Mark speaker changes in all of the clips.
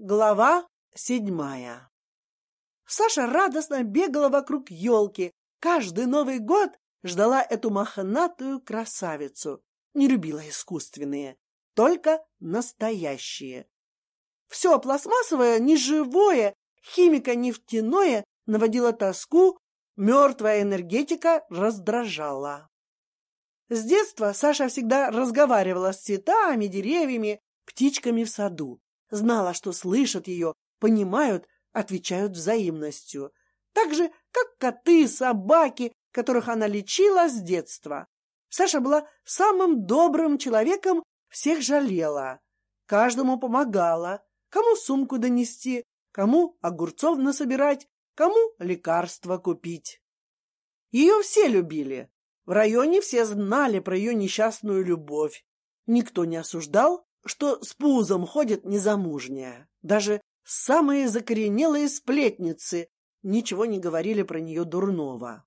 Speaker 1: Глава седьмая. Саша радостно бегала вокруг елки. Каждый Новый год ждала эту мохнатую красавицу. Не любила искусственные, только настоящие. Все пластмассовое, неживое, химико-нефтяное наводило тоску, мертвая энергетика раздражала. С детства Саша всегда разговаривала с цветами, деревьями, птичками в саду знала, что слышат ее, понимают, отвечают взаимностью. Так же, как коты, собаки, которых она лечила с детства. Саша была самым добрым человеком, всех жалела, каждому помогала, кому сумку донести, кому огурцов насобирать, кому лекарства купить. Ее все любили. В районе все знали про ее несчастную любовь. Никто не осуждал, что с пузом ходит незамужняя. Даже самые закоренелые сплетницы ничего не говорили про нее дурного.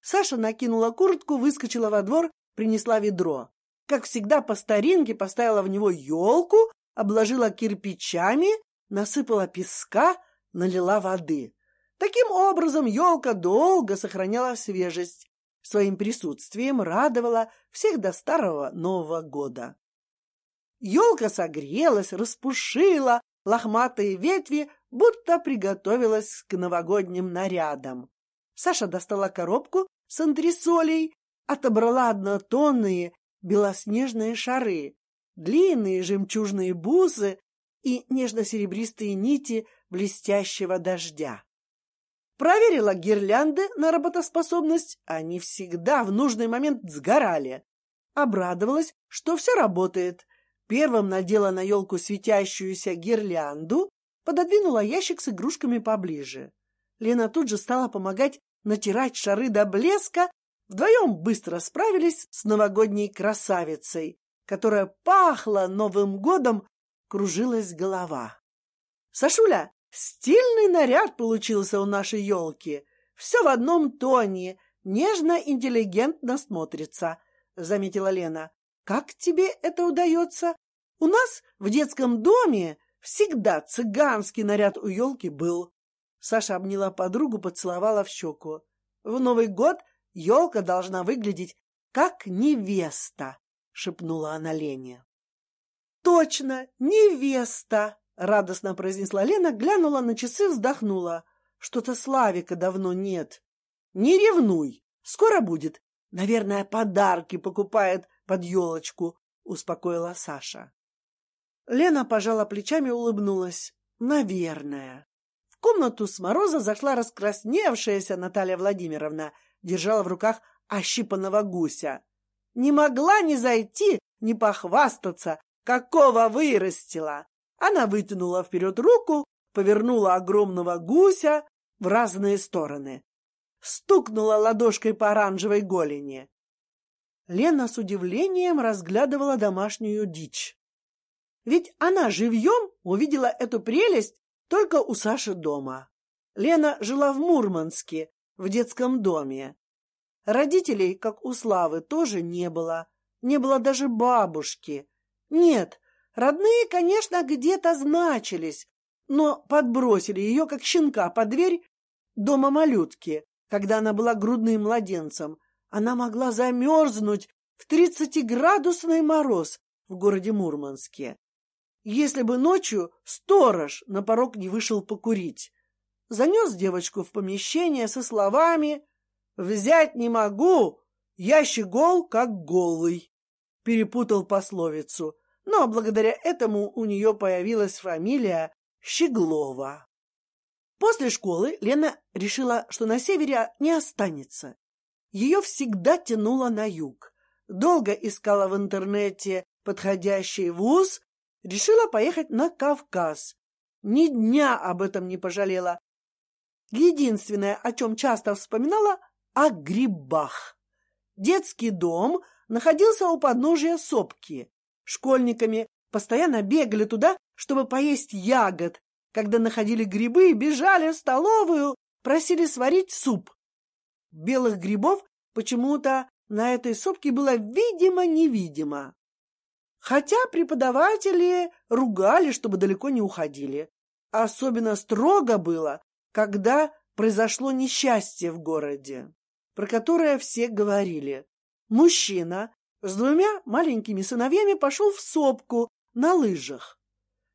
Speaker 1: Саша накинула куртку, выскочила во двор, принесла ведро. Как всегда по старинке поставила в него елку, обложила кирпичами, насыпала песка, налила воды. Таким образом елка долго сохраняла свежесть, своим присутствием радовала всех до старого Нового года. Елка согрелась, распушила лохматые ветви, будто приготовилась к новогодним нарядам. Саша достала коробку с антресолей, отобрала однотонные белоснежные шары, длинные жемчужные бусы и нежно-серебристые нити блестящего дождя. Проверила гирлянды на работоспособность, они всегда в нужный момент сгорали. Обрадовалась, что все работает, Первым надела на елку светящуюся гирлянду, пододвинула ящик с игрушками поближе. Лена тут же стала помогать натирать шары до блеска. Вдвоем быстро справились с новогодней красавицей, которая пахла Новым годом, кружилась голова. Сашуля, стильный наряд получился у нашей елки. Все в одном тоне, нежно-интеллигентно смотрится, — заметила Лена. Как тебе это удается? У нас в детском доме всегда цыганский наряд у елки был. Саша обняла подругу, поцеловала в щеку. В Новый год елка должна выглядеть как невеста, шепнула она Лене. Точно, невеста, радостно произнесла Лена, глянула на часы, вздохнула. Что-то Славика давно нет. Не ревнуй, скоро будет. Наверное, подарки покупает под елочку, успокоила Саша. Лена пожала плечами и улыбнулась. Наверное. В комнату с мороза зашла раскрасневшаяся Наталья Владимировна, держала в руках ощипанного гуся. Не могла не зайти, не похвастаться, какого вырастила. Она вытянула вперед руку, повернула огромного гуся в разные стороны. Стукнула ладошкой по оранжевой голени. Лена с удивлением разглядывала домашнюю дичь. Ведь она живьем увидела эту прелесть только у Саши дома. Лена жила в Мурманске, в детском доме. Родителей, как у Славы, тоже не было. Не было даже бабушки. Нет, родные, конечно, где-то значились, но подбросили ее, как щенка, под дверь дома малютки, когда она была грудным младенцем, она могла замерзнуть в тридцатиградусный мороз в городе Мурманске, если бы ночью сторож на порог не вышел покурить. Занес девочку в помещение со словами «Взять не могу, я щегол как голый». Перепутал пословицу, но благодаря этому у нее появилась фамилия Щеглова. После школы Лена решила, что на севере не останется, ее всегда тянуло на юг. Долго искала в интернете подходящий вуз, решила поехать на Кавказ. Ни дня об этом не пожалела. Единственное, о чем часто вспоминала, о грибах. Детский дом находился у подножия сопки. Школьниками постоянно бегали туда, чтобы поесть ягод. Когда находили грибы, бежали в столовую, просили сварить суп. Белых грибов почему-то на этой сопке было видимо-невидимо. Хотя преподаватели ругали, чтобы далеко не уходили. Особенно строго было, когда произошло несчастье в городе, про которое все говорили. Мужчина с двумя маленькими сыновьями пошел в сопку на лыжах.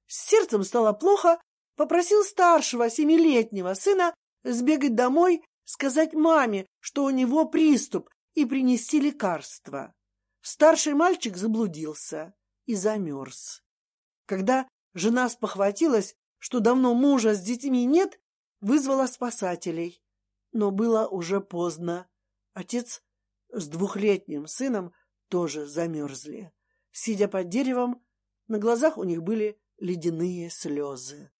Speaker 1: С сердцем стало плохо, попросил старшего семилетнего сына сбегать домой, сказать маме, что у него приступ, и принести лекарства. Старший мальчик заблудился и замерз. Когда жена спохватилась, что давно мужа с детьми нет, вызвала спасателей. Но было уже поздно. Отец с двухлетним сыном тоже замерзли. Сидя под деревом, на глазах у них были ледяные слезы.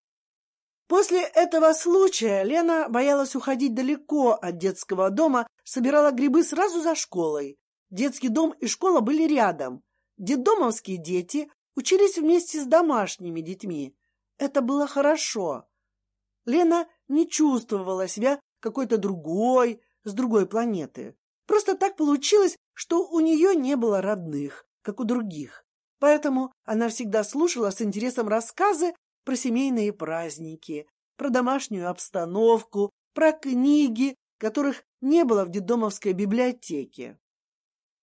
Speaker 1: После этого случая Лена боялась уходить далеко от детского дома, собирала грибы сразу за школой. Детский дом и школа были рядом. Детдомовские дети учились вместе с домашними детьми. Это было хорошо. Лена не чувствовала себя какой-то другой, с другой планеты. Просто так получилось, что у нее не было родных, как у других. Поэтому она всегда слушала с интересом рассказы про семейные праздники, про домашнюю обстановку, про книги, которых не было в детдомовской библиотеке.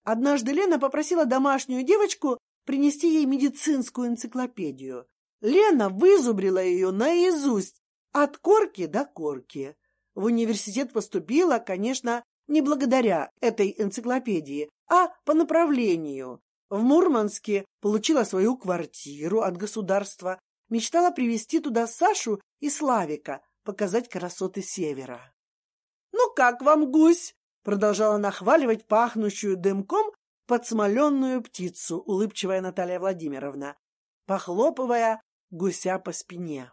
Speaker 1: Однажды Лена попросила домашнюю девочку принести ей медицинскую энциклопедию. Лена вызубрила ее наизусть, от корки до корки. В университет поступила, конечно, не благодаря этой энциклопедии, а по направлению. В Мурманске получила свою квартиру от государства, мечтала привезти туда Сашу и Славика, показать красоты севера. «Ну как вам, гусь?» продолжала нахваливать пахнущую дымком подсмоленную птицу, улыбчивая Наталья Владимировна, похлопывая гуся по спине.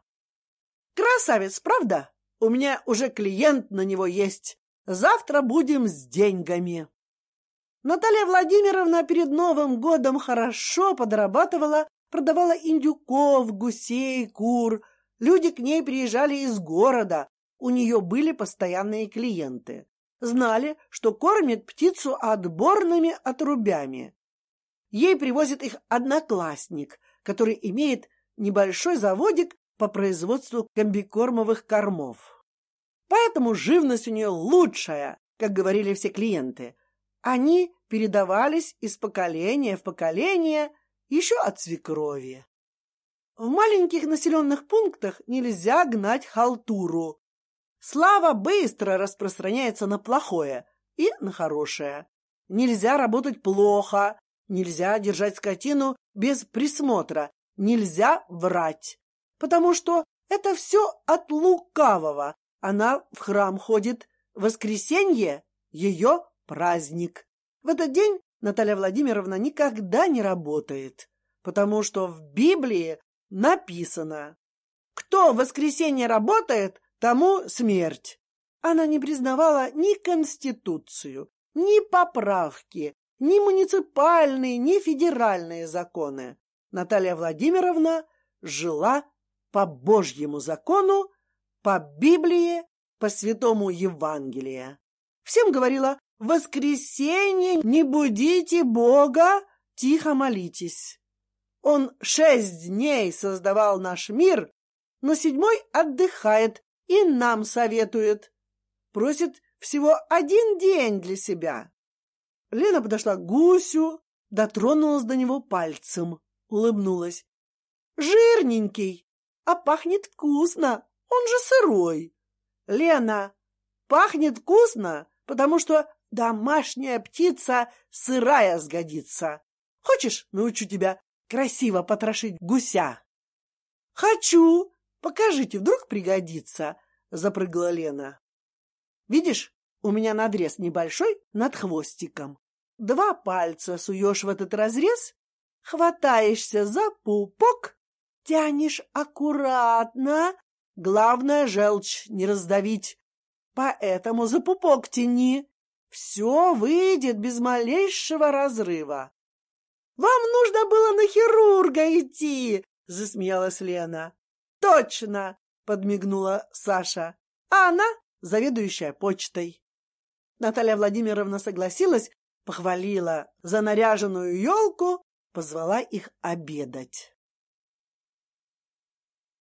Speaker 1: «Красавец, правда? У меня уже клиент на него есть. Завтра будем с деньгами». Наталья Владимировна перед Новым годом хорошо подрабатывала, продавала индюков, гусей, кур. Люди к ней приезжали из города, у нее были постоянные клиенты знали, что кормит птицу отборными отрубями. Ей привозит их одноклассник, который имеет небольшой заводик по производству комбикормовых кормов. Поэтому живность у нее лучшая, как говорили все клиенты. Они передавались из поколения в поколение еще от свекрови. В маленьких населенных пунктах нельзя гнать халтуру, Слава быстро распространяется на плохое и на хорошее. Нельзя работать плохо, нельзя держать скотину без присмотра, нельзя врать, потому что это все от лукавого. Она в храм ходит, воскресенье — ее праздник. В этот день Наталья Владимировна никогда не работает, потому что в Библии написано «Кто в воскресенье работает, тому смерть. Она не признавала ни конституцию, ни поправки, ни муниципальные, ни федеральные законы. Наталья Владимировна жила по Божьему закону, по Библии, по Святому Евангелию. Всем говорила «В воскресенье не будите Бога, тихо молитесь». Он шесть дней создавал наш мир, но седьмой отдыхает и нам советует. Просит всего один день для себя. Лена подошла к гусю, дотронулась до него пальцем, улыбнулась. Жирненький, а пахнет вкусно, он же сырой. Лена, пахнет вкусно, потому что домашняя птица сырая сгодится. Хочешь, научу тебя красиво потрошить гуся? Хочу, Покажите, вдруг пригодится, запрыгала Лена. Видишь, у меня надрез небольшой над хвостиком. Два пальца суешь в этот разрез, хватаешься за пупок, тянешь аккуратно, главное желчь не раздавить. Поэтому за пупок тяни, все выйдет без малейшего разрыва. Вам нужно было на хирурга идти, засмеялась Лена. Точно, подмигнула Саша. А она заведующая почтой. Наталья Владимировна согласилась, похвалила за наряженную елку, позвала их обедать.